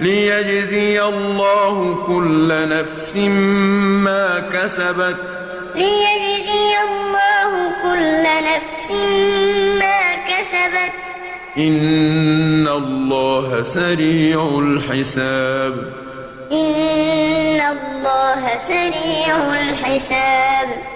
لِيَجْزِيَ اللَّهُ كُلَّ نَفْسٍ مَّا كَسَبَتْ ۚ لِيَجْزِيَ اللَّهُ كُلَّ نَفْسٍ مَّا كَسَبَتْ ۚ إِنَّ اللَّهَ سَرِيعُ الْحِسَابِ إِنَّ اللَّهَ سَرِيعُ الْحِسَابِ